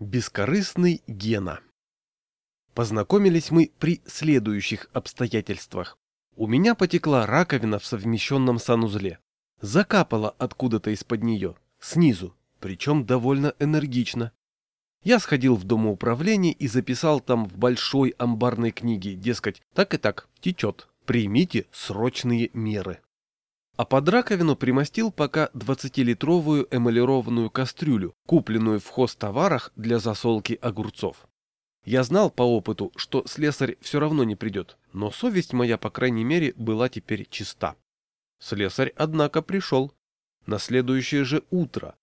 Бескорыстный Гена. Познакомились мы при следующих обстоятельствах. У меня потекла раковина в совмещенном санузле. Закапала откуда-то из-под нее, снизу, причем довольно энергично. Я сходил в домоуправление и записал там в большой амбарной книге, дескать, так и так, течет, примите срочные меры а под раковину примостил пока 20-литровую эмалированную кастрюлю, купленную в хозтоварах для засолки огурцов. Я знал по опыту, что слесарь все равно не придет, но совесть моя, по крайней мере, была теперь чиста. Слесарь, однако, пришел. На следующее же утро.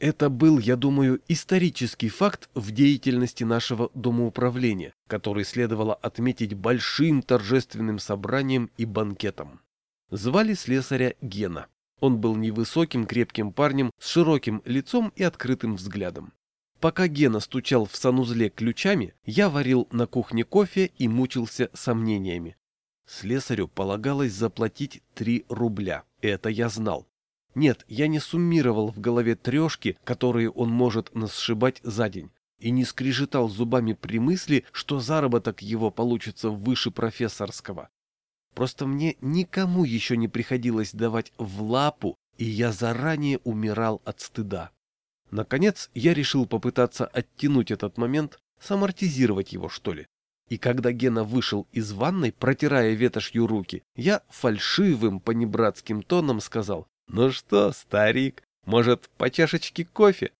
Это был, я думаю, исторический факт в деятельности нашего домоуправления, который следовало отметить большим торжественным собранием и банкетом. Звали слесаря Гена. Он был невысоким крепким парнем с широким лицом и открытым взглядом. Пока Гена стучал в санузле ключами, я варил на кухне кофе и мучился сомнениями. Слесарю полагалось заплатить 3 рубля, это я знал. Нет, я не суммировал в голове трешки, которые он может насшибать за день, и не скрежетал зубами при мысли, что заработок его получится выше профессорского. Просто мне никому еще не приходилось давать в лапу, и я заранее умирал от стыда. Наконец, я решил попытаться оттянуть этот момент, самортизировать его, что ли. И когда Гена вышел из ванной, протирая ветошью руки, я фальшивым понебратским тоном сказал, «Ну что, старик, может, по чашечке кофе?»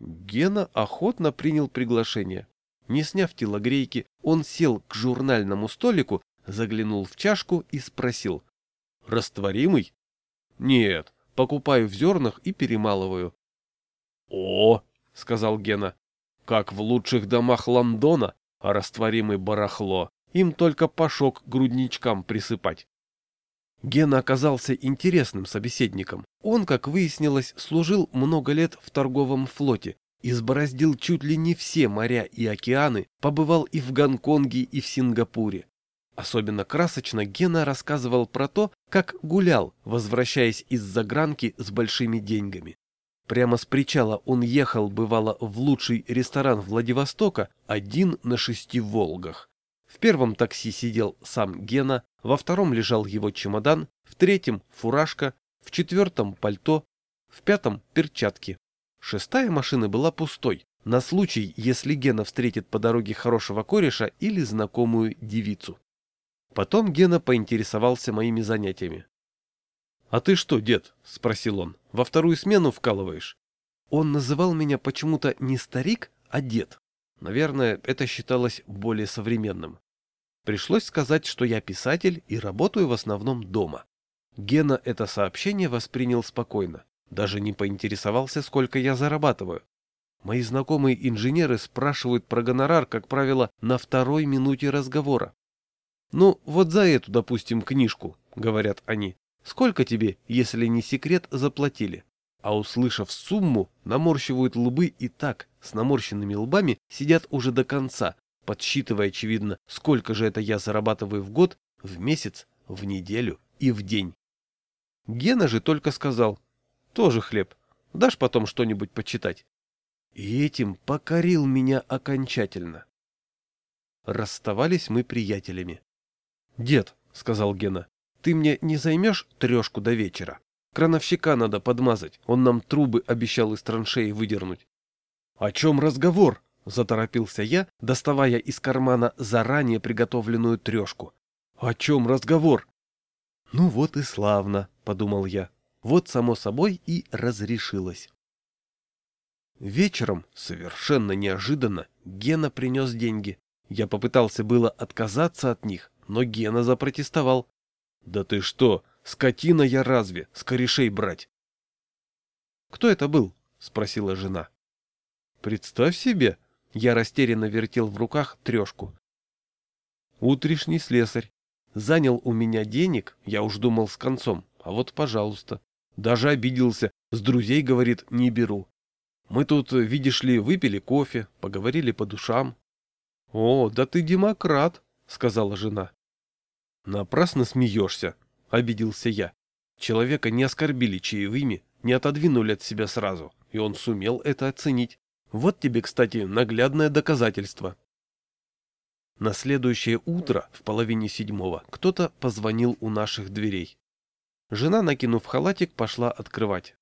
Гена охотно принял приглашение. Не сняв телогрейки, он сел к журнальному столику Заглянул в чашку и спросил. «Растворимый?» «Нет, покупаю в зернах и перемалываю». «О!» — сказал Гена. «Как в лучших домах Лондона, а растворимый барахло. Им только пашок грудничкам присыпать». Гена оказался интересным собеседником. Он, как выяснилось, служил много лет в торговом флоте, избороздил чуть ли не все моря и океаны, побывал и в Гонконге, и в Сингапуре. Особенно красочно Гена рассказывал про то, как гулял, возвращаясь из загранки с большими деньгами. Прямо с причала он ехал, бывало, в лучший ресторан Владивостока один на шести «Волгах». В первом такси сидел сам Гена, во втором лежал его чемодан, в третьем – фуражка, в четвертом – пальто, в пятом – перчатки. Шестая машина была пустой, на случай, если Гена встретит по дороге хорошего кореша или знакомую девицу. Потом Гена поинтересовался моими занятиями. «А ты что, дед?» — спросил он. «Во вторую смену вкалываешь?» Он называл меня почему-то не старик, а дед. Наверное, это считалось более современным. Пришлось сказать, что я писатель и работаю в основном дома. Гена это сообщение воспринял спокойно. Даже не поинтересовался, сколько я зарабатываю. Мои знакомые инженеры спрашивают про гонорар, как правило, на второй минуте разговора. «Ну, вот за эту, допустим, книжку», — говорят они. «Сколько тебе, если не секрет, заплатили?» А услышав сумму, наморщивают лбы и так, с наморщенными лбами, сидят уже до конца, подсчитывая, очевидно, сколько же это я зарабатываю в год, в месяц, в неделю и в день. Гена же только сказал, тоже хлеб, дашь потом что-нибудь почитать? И этим покорил меня окончательно. Расставались мы приятелями. «Дед», — сказал Гена, — «ты мне не займешь трешку до вечера? Крановщика надо подмазать, он нам трубы обещал из траншеи выдернуть». «О чем разговор?» — заторопился я, доставая из кармана заранее приготовленную трешку. «О чем разговор?» «Ну вот и славно», — подумал я. Вот, само собой, и разрешилось. Вечером, совершенно неожиданно, Гена принес деньги. Я попытался было отказаться от них, но Гена запротестовал. «Да ты что, скотина я разве, с корешей брать?» «Кто это был?» — спросила жена. «Представь себе!» — я растерянно вертел в руках трешку. «Утрешний слесарь. Занял у меня денег, я уж думал с концом, а вот пожалуйста. Даже обиделся, с друзей, говорит, не беру. Мы тут, видишь ли, выпили кофе, поговорили по душам». «О, да ты демократ!» — сказала жена. «Напрасно смеешься», — обиделся я. Человека не оскорбили чаевыми, не отодвинули от себя сразу, и он сумел это оценить. Вот тебе, кстати, наглядное доказательство. На следующее утро, в половине седьмого, кто-то позвонил у наших дверей. Жена, накинув халатик, пошла открывать.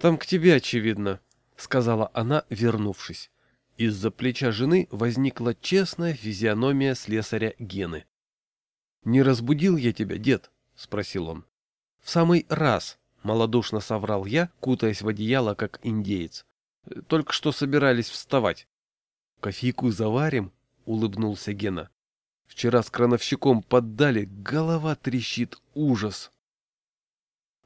«Там к тебе, очевидно», — сказала она, вернувшись. Из-за плеча жены возникла честная физиономия слесаря Гены. «Не разбудил я тебя, дед?» — спросил он. «В самый раз», — малодушно соврал я, кутаясь в одеяло, как индеец. «Только что собирались вставать». «Кофейку заварим?» — улыбнулся Гена. «Вчера с крановщиком поддали, голова трещит, ужас».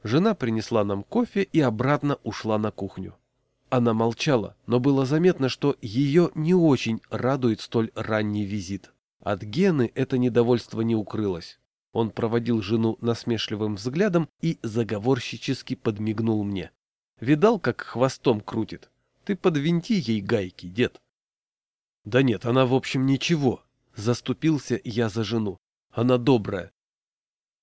Жена принесла нам кофе и обратно ушла на кухню. Она молчала, но было заметно, что ее не очень радует столь ранний визит. От Гены это недовольство не укрылось. Он проводил жену насмешливым взглядом и заговорщически подмигнул мне. Видал, как хвостом крутит? Ты подвинти ей гайки, дед. Да нет, она в общем ничего. Заступился я за жену. Она добрая.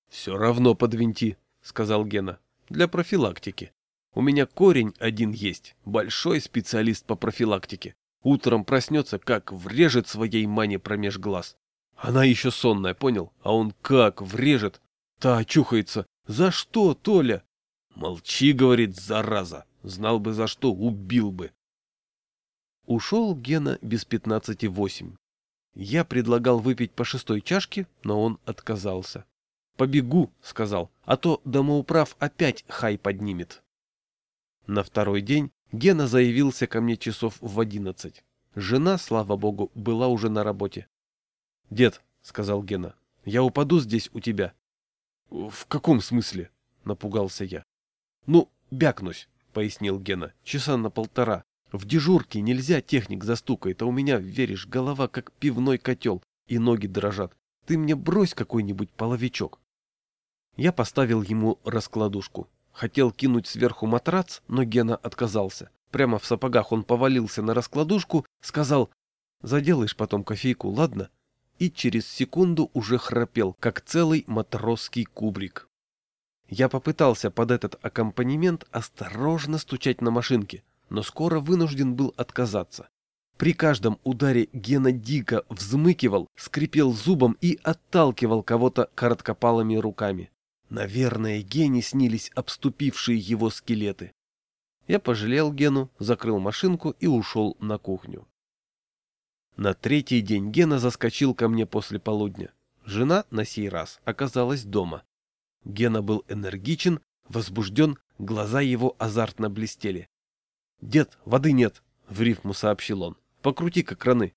Все равно подвинти, сказал Гена. Для профилактики. У меня корень один есть, большой специалист по профилактике. Утром проснется, как врежет своей мане промеж глаз. Она еще сонная, понял? А он как врежет. Та очухается. За что, Толя? Молчи, говорит, зараза. Знал бы за что, убил бы. Ушел Гена без пятнадцати восемь. Я предлагал выпить по шестой чашке, но он отказался. «Побегу», — сказал, — «а то домоуправ опять хай поднимет». На второй день Гена заявился ко мне часов в одиннадцать. Жена, слава богу, была уже на работе. «Дед», — сказал Гена, — «я упаду здесь у тебя». «В каком смысле?» — напугался я. «Ну, бякнусь», — пояснил Гена, — «часа на полтора. В дежурке нельзя техник застукает, а у меня, веришь, голова как пивной котел, и ноги дрожат. Ты мне брось какой-нибудь половичок». Я поставил ему раскладушку. Хотел кинуть сверху матрац, но Гена отказался. Прямо в сапогах он повалился на раскладушку, сказал «Заделаешь потом кофейку, ладно?» И через секунду уже храпел, как целый матросский кубрик. Я попытался под этот аккомпанемент осторожно стучать на машинке, но скоро вынужден был отказаться. При каждом ударе Гена дико взмыкивал, скрипел зубом и отталкивал кого-то короткопалыми руками. Наверное, Гене снились обступившие его скелеты. Я пожалел Гену, закрыл машинку и ушел на кухню. На третий день Гена заскочил ко мне после полудня. Жена на сей раз оказалась дома. Гена был энергичен, возбужден, глаза его азартно блестели. «Дед, воды нет!» — в рифму сообщил он. «Покрути-ка краны!»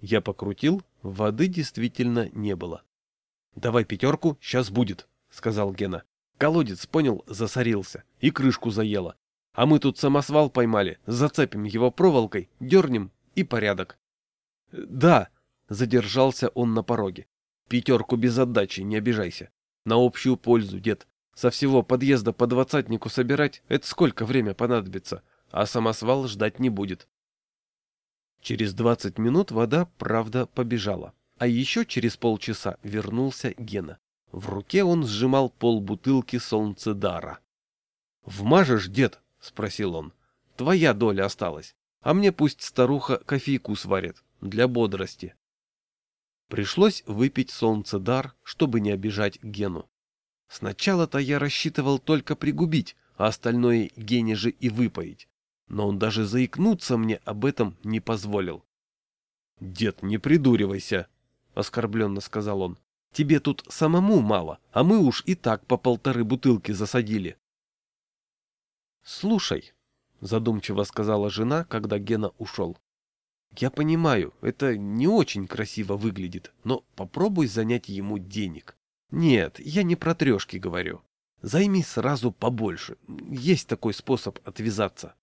Я покрутил, воды действительно не было. «Давай пятерку, сейчас будет!» — сказал Гена. Колодец, понял, засорился. И крышку заело. А мы тут самосвал поймали. Зацепим его проволокой, дернем и порядок. Да, задержался он на пороге. Пятерку без отдачи, не обижайся. На общую пользу, дед. Со всего подъезда по двадцатнику собирать — это сколько время понадобится, а самосвал ждать не будет. Через двадцать минут вода, правда, побежала. А еще через полчаса вернулся Гена. В руке он сжимал полбутылки солнцедара. «Вмажешь, дед?» — спросил он. «Твоя доля осталась, а мне пусть старуха кофейку сварит, для бодрости». Пришлось выпить солнцедар, чтобы не обижать Гену. Сначала-то я рассчитывал только пригубить, а остальное Гене же и выпоить. Но он даже заикнуться мне об этом не позволил. «Дед, не придуривайся», — оскорбленно сказал он. Тебе тут самому мало, а мы уж и так по полторы бутылки засадили. Слушай, задумчиво сказала жена, когда Гена ушел. Я понимаю, это не очень красиво выглядит, но попробуй занять ему денег. Нет, я не про трешки говорю. Займи сразу побольше. Есть такой способ отвязаться.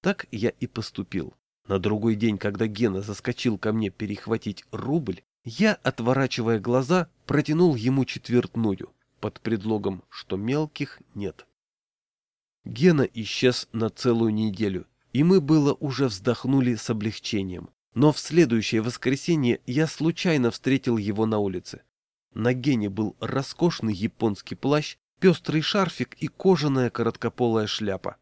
Так я и поступил. На другой день, когда Гена заскочил ко мне перехватить рубль, я, отворачивая глаза, протянул ему четвертную, под предлогом, что мелких нет. Гена исчез на целую неделю, и мы было уже вздохнули с облегчением. Но в следующее воскресенье я случайно встретил его на улице. На Гене был роскошный японский плащ, пестрый шарфик и кожаная короткополая шляпа.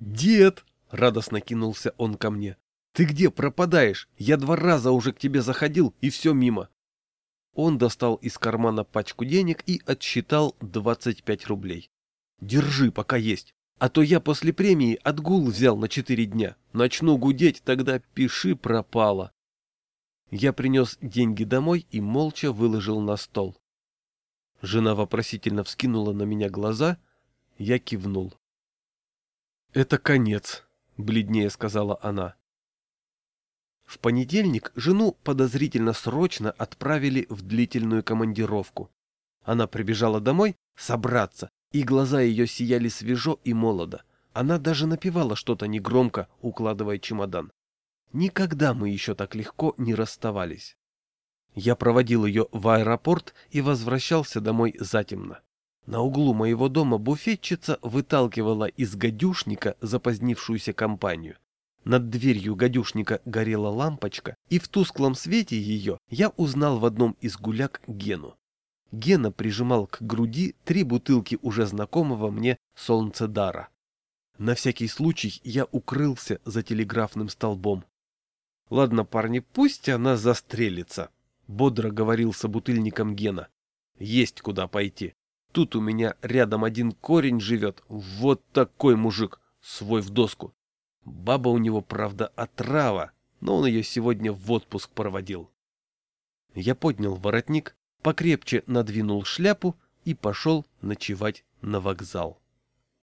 «Дед!» — Радостно кинулся он ко мне. «Ты где пропадаешь? Я два раза уже к тебе заходил, и все мимо». Он достал из кармана пачку денег и отсчитал 25 рублей. «Держи, пока есть. А то я после премии отгул взял на четыре дня. Начну гудеть, тогда пиши пропало. Я принес деньги домой и молча выложил на стол. Жена вопросительно вскинула на меня глаза, я кивнул. «Это конец», — бледнее сказала она. В понедельник жену подозрительно срочно отправили в длительную командировку. Она прибежала домой собраться, и глаза ее сияли свежо и молодо. Она даже напевала что-то негромко, укладывая чемодан. Никогда мы еще так легко не расставались. Я проводил ее в аэропорт и возвращался домой затемно. На углу моего дома буфетчица выталкивала из гадюшника запозднившуюся компанию. Над дверью гадюшника горела лампочка, и в тусклом свете ее я узнал в одном из гуляк Гену. Гена прижимал к груди три бутылки уже знакомого мне солнцедара. На всякий случай я укрылся за телеграфным столбом. «Ладно, парни, пусть она застрелится», — бодро говорил собутыльником Гена. «Есть куда пойти. Тут у меня рядом один корень живет, вот такой мужик, свой в доску. Баба у него, правда, отрава, но он ее сегодня в отпуск проводил». Я поднял воротник, покрепче надвинул шляпу и пошел ночевать на вокзал.